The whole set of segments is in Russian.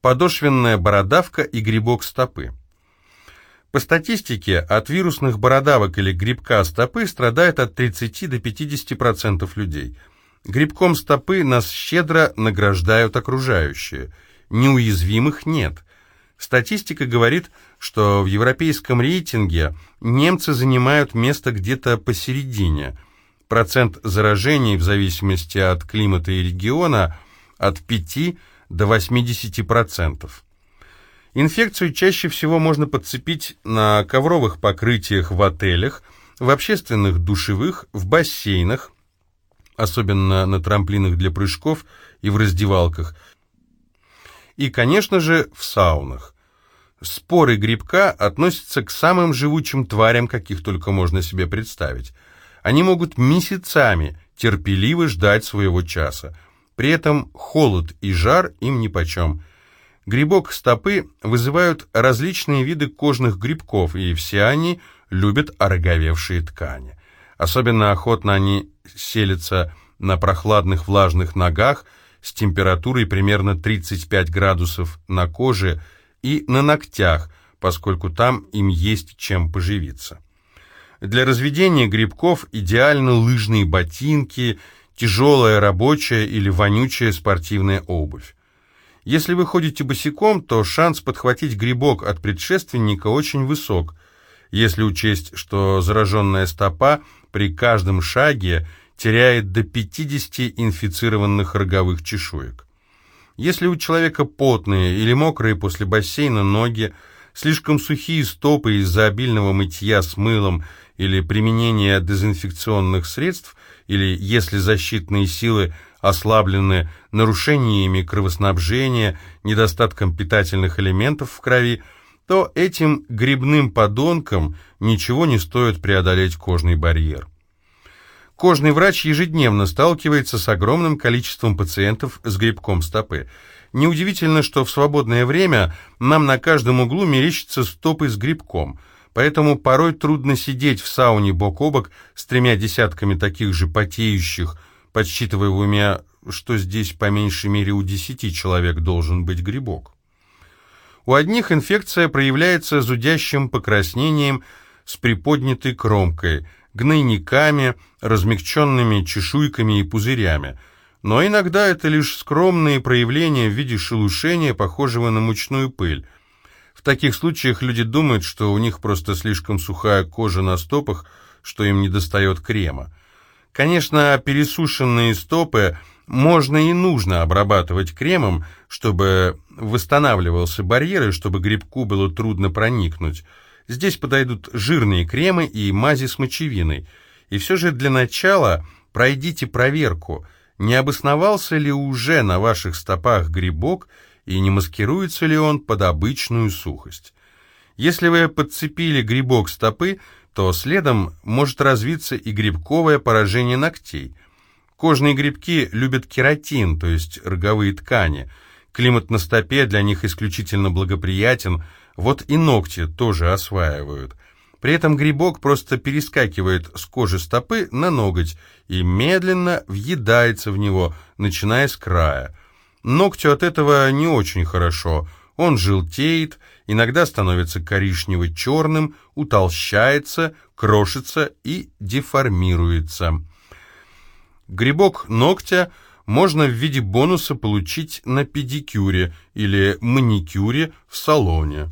подошвенная бородавка и грибок стопы. По статистике, от вирусных бородавок или грибка стопы страдает от 30 до 50% людей. Грибком стопы нас щедро награждают окружающие. Неуязвимых нет. Статистика говорит, что в европейском рейтинге немцы занимают место где-то посередине. Процент заражений в зависимости от климата и региона от 5 до 80%. Инфекцию чаще всего можно подцепить на ковровых покрытиях в отелях, в общественных душевых, в бассейнах, особенно на трамплинах для прыжков и в раздевалках, и, конечно же, в саунах. Споры грибка относятся к самым живучим тварям, каких только можно себе представить. Они могут месяцами терпеливо ждать своего часа. При этом холод и жар им нипочем. Грибок стопы вызывают различные виды кожных грибков, и все они любят ороговевшие ткани. Особенно охотно они селятся на прохладных влажных ногах с температурой примерно 35 градусов на коже и на ногтях, поскольку там им есть чем поживиться. Для разведения грибков идеальны лыжные ботинки – тяжелая рабочая или вонючая спортивная обувь. Если вы ходите босиком, то шанс подхватить грибок от предшественника очень высок, если учесть, что зараженная стопа при каждом шаге теряет до 50 инфицированных роговых чешуек. Если у человека потные или мокрые после бассейна ноги, слишком сухие стопы из-за обильного мытья с мылом или применения дезинфекционных средств, или если защитные силы ослаблены нарушениями кровоснабжения, недостатком питательных элементов в крови, то этим грибным подонкам ничего не стоит преодолеть кожный барьер. Кожный врач ежедневно сталкивается с огромным количеством пациентов с грибком стопы. Неудивительно, что в свободное время нам на каждом углу мерещатся стопы с грибком – поэтому порой трудно сидеть в сауне бок о бок с тремя десятками таких же потеющих, подсчитывая в уме, что здесь по меньшей мере у десяти человек должен быть грибок. У одних инфекция проявляется зудящим покраснением с приподнятой кромкой, гнойниками, размягченными чешуйками и пузырями, но иногда это лишь скромные проявления в виде шелушения, похожего на мучную пыль, таких случаях люди думают, что у них просто слишком сухая кожа на стопах, что им не достает крема. Конечно, пересушенные стопы можно и нужно обрабатывать кремом, чтобы восстанавливался барьер и чтобы грибку было трудно проникнуть. Здесь подойдут жирные кремы и мази с мочевиной. И все же для начала пройдите проверку, не обосновался ли уже на ваших стопах грибок и не маскируется ли он под обычную сухость. Если вы подцепили грибок стопы, то следом может развиться и грибковое поражение ногтей. Кожные грибки любят кератин, то есть роговые ткани. Климат на стопе для них исключительно благоприятен, вот и ногти тоже осваивают. При этом грибок просто перескакивает с кожи стопы на ноготь и медленно въедается в него, начиная с края. Ногтю от этого не очень хорошо. Он желтеет, иногда становится коричнево-черным, утолщается, крошится и деформируется. Грибок ногтя можно в виде бонуса получить на педикюре или маникюре в салоне,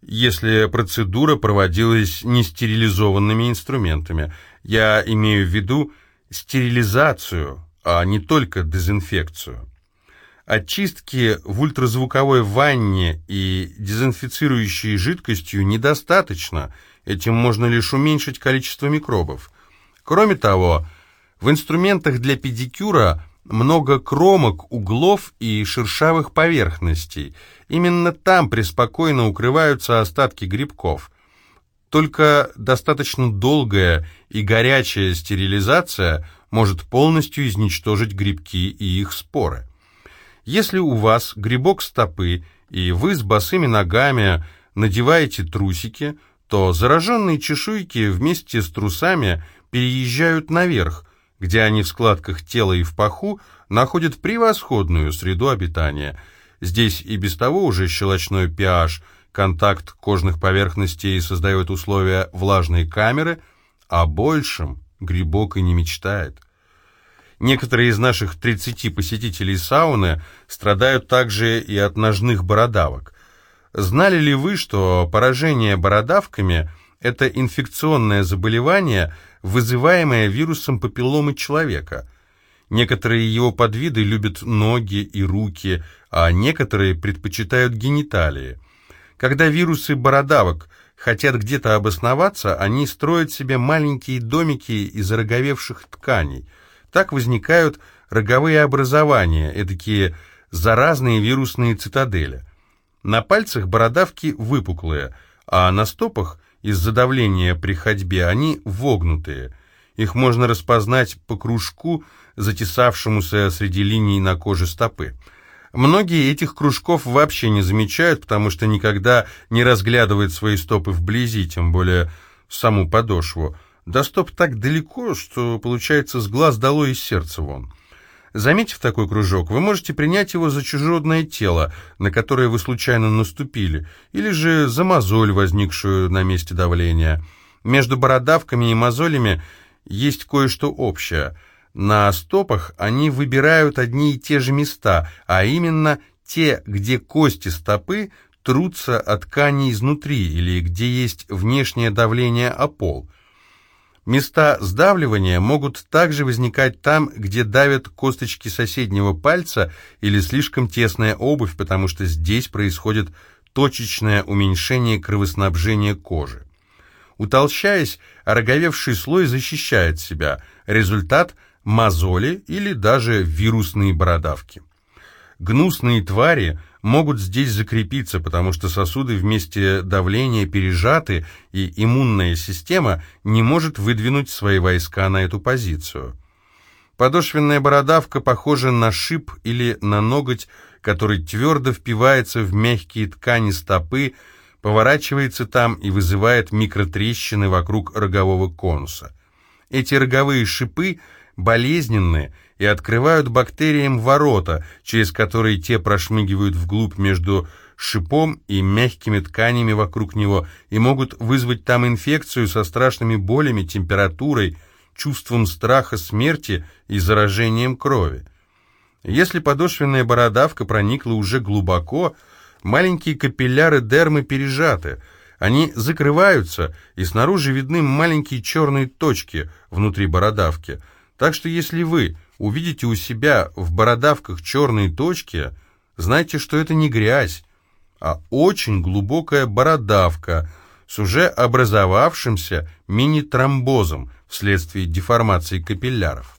если процедура проводилась нестерилизованными инструментами. Я имею в виду стерилизацию, а не только дезинфекцию. Очистки в ультразвуковой ванне и дезинфицирующей жидкостью недостаточно, этим можно лишь уменьшить количество микробов. Кроме того, в инструментах для педикюра много кромок, углов и шершавых поверхностей. Именно там преспокойно укрываются остатки грибков. Только достаточно долгая и горячая стерилизация может полностью изничтожить грибки и их споры. Если у вас грибок стопы, и вы с босыми ногами надеваете трусики, то зараженные чешуйки вместе с трусами переезжают наверх, где они в складках тела и в паху находят превосходную среду обитания. Здесь и без того уже щелочной pH, контакт кожных поверхностей создает условия влажной камеры, а большем грибок и не мечтает. Некоторые из наших 30 посетителей сауны страдают также и от ножных бородавок. Знали ли вы, что поражение бородавками – это инфекционное заболевание, вызываемое вирусом папилломы человека? Некоторые его подвиды любят ноги и руки, а некоторые предпочитают гениталии. Когда вирусы бородавок хотят где-то обосноваться, они строят себе маленькие домики из ороговевших тканей. Так возникают роговые образования, эдакие заразные вирусные цитадели. На пальцах бородавки выпуклые, а на стопах из-за давления при ходьбе они вогнутые. Их можно распознать по кружку, затесавшемуся среди линий на коже стопы. Многие этих кружков вообще не замечают, потому что никогда не разглядывают свои стопы вблизи, тем более саму подошву. Да стоп так далеко, что получается с глаз долой из сердца вон. Заметив такой кружок, вы можете принять его за чужеродное тело, на которое вы случайно наступили, или же за мозоль, возникшую на месте давления. Между бородавками и мозолями есть кое-что общее. На стопах они выбирают одни и те же места, а именно те, где кости стопы трутся от ткани изнутри или где есть внешнее давление о пол. Места сдавливания могут также возникать там, где давят косточки соседнего пальца или слишком тесная обувь, потому что здесь происходит точечное уменьшение кровоснабжения кожи. Утолщаясь, ороговевший слой защищает себя. Результат – мозоли или даже вирусные бородавки. Гнусные твари могут здесь закрепиться, потому что сосуды вместе давления пережаты, и иммунная система не может выдвинуть свои войска на эту позицию. Подошвенная бородавка похожа на шип или на ноготь, который твердо впивается в мягкие ткани стопы, поворачивается там и вызывает микротрещины вокруг рогового конуса. Эти роговые шипы болезненные и открывают бактериям ворота, через которые те прошмыгивают вглубь между шипом и мягкими тканями вокруг него и могут вызвать там инфекцию со страшными болями, температурой, чувством страха смерти и заражением крови. Если подошвенная бородавка проникла уже глубоко, маленькие капилляры дермы пережаты, они закрываются, и снаружи видны маленькие черные точки внутри бородавки – так что если вы увидите у себя в бородавках черные точки, знайте, что это не грязь, а очень глубокая бородавка с уже образовавшимся мини-тромбозом вследствие деформации капилляров.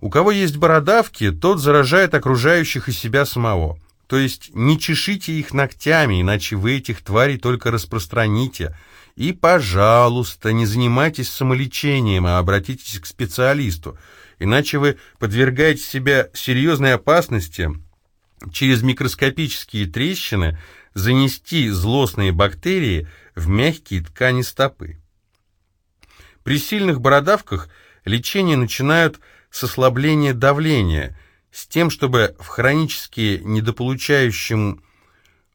У кого есть бородавки, тот заражает окружающих и себя самого. То есть не чешите их ногтями, иначе вы этих тварей только распространите – и, пожалуйста, не занимайтесь самолечением, а обратитесь к специалисту, иначе вы подвергаете себя серьезной опасности через микроскопические трещины занести злостные бактерии в мягкие ткани стопы. При сильных бородавках лечение начинают с ослабления давления, с тем, чтобы в хронически недополучающем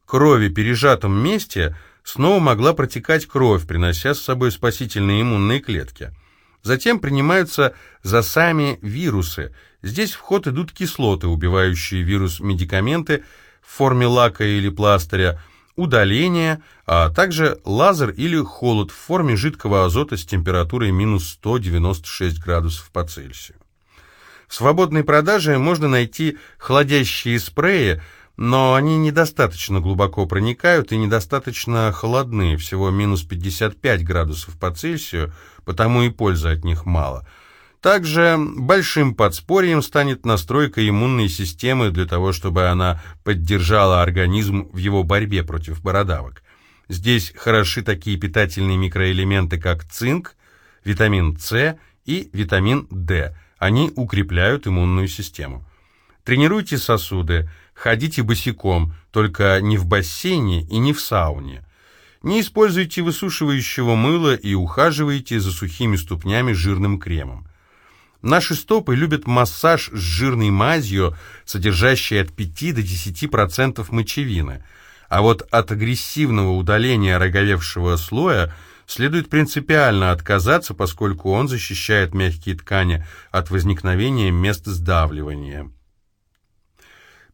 крови пережатом месте – снова могла протекать кровь, принося с собой спасительные иммунные клетки. Затем принимаются за сами вирусы. Здесь в ход идут кислоты, убивающие вирус медикаменты в форме лака или пластыря, удаление, а также лазер или холод в форме жидкого азота с температурой минус 196 градусов по Цельсию. В свободной продаже можно найти холодящие спреи, но они недостаточно глубоко проникают и недостаточно холодны, всего минус 55 градусов по Цельсию, потому и пользы от них мало. Также большим подспорьем станет настройка иммунной системы для того, чтобы она поддержала организм в его борьбе против бородавок. Здесь хороши такие питательные микроэлементы, как цинк, витамин С и витамин D. Они укрепляют иммунную систему. Тренируйте сосуды, ходите босиком, только не в бассейне и не в сауне. Не используйте высушивающего мыла и ухаживайте за сухими ступнями жирным кремом. Наши стопы любят массаж с жирной мазью, содержащей от 5 до 10% мочевины. А вот от агрессивного удаления роговевшего слоя следует принципиально отказаться, поскольку он защищает мягкие ткани от возникновения мест сдавливания.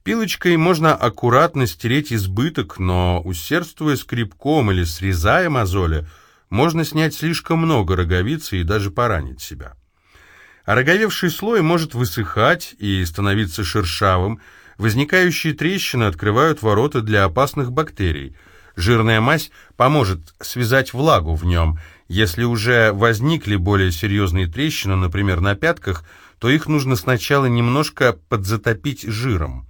Пилочкой можно аккуратно стереть избыток, но усердствуя скребком или срезая мозоли, можно снять слишком много роговицы и даже поранить себя. А роговевший слой может высыхать и становиться шершавым, возникающие трещины открывают ворота для опасных бактерий. Жирная мазь поможет связать влагу в нем. Если уже возникли более серьезные трещины, например, на пятках, то их нужно сначала немножко подзатопить жиром.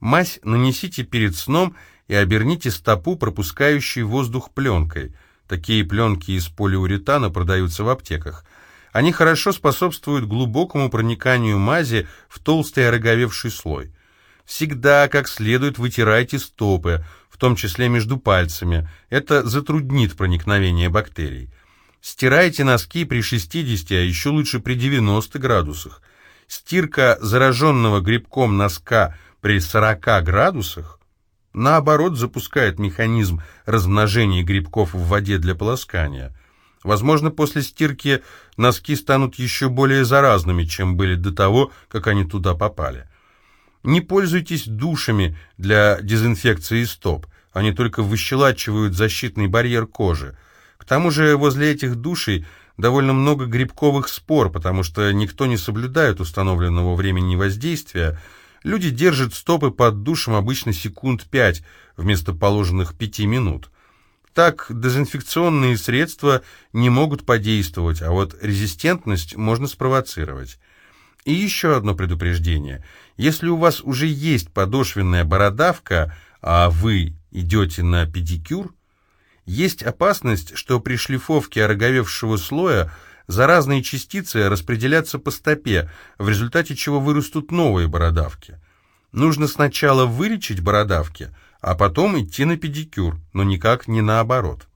Мазь нанесите перед сном и оберните стопу, пропускающей воздух пленкой. Такие пленки из полиуретана продаются в аптеках. Они хорошо способствуют глубокому прониканию мази в толстый ороговевший слой. Всегда как следует вытирайте стопы, в том числе между пальцами. Это затруднит проникновение бактерий. Стирайте носки при 60, а еще лучше при 90 градусах. Стирка зараженного грибком носка – при 40 градусах, наоборот, запускает механизм размножения грибков в воде для полоскания. Возможно, после стирки носки станут еще более заразными, чем были до того, как они туда попали. Не пользуйтесь душами для дезинфекции стоп, они только выщелачивают защитный барьер кожи. К тому же возле этих душей довольно много грибковых спор, потому что никто не соблюдает установленного времени воздействия, Люди держат стопы под душем обычно секунд пять вместо положенных пяти минут. Так дезинфекционные средства не могут подействовать, а вот резистентность можно спровоцировать. И еще одно предупреждение. Если у вас уже есть подошвенная бородавка, а вы идете на педикюр, есть опасность, что при шлифовке ороговевшего слоя заразные частицы распределятся по стопе, в результате чего вырастут новые бородавки. Нужно сначала вылечить бородавки, а потом идти на педикюр, но никак не наоборот.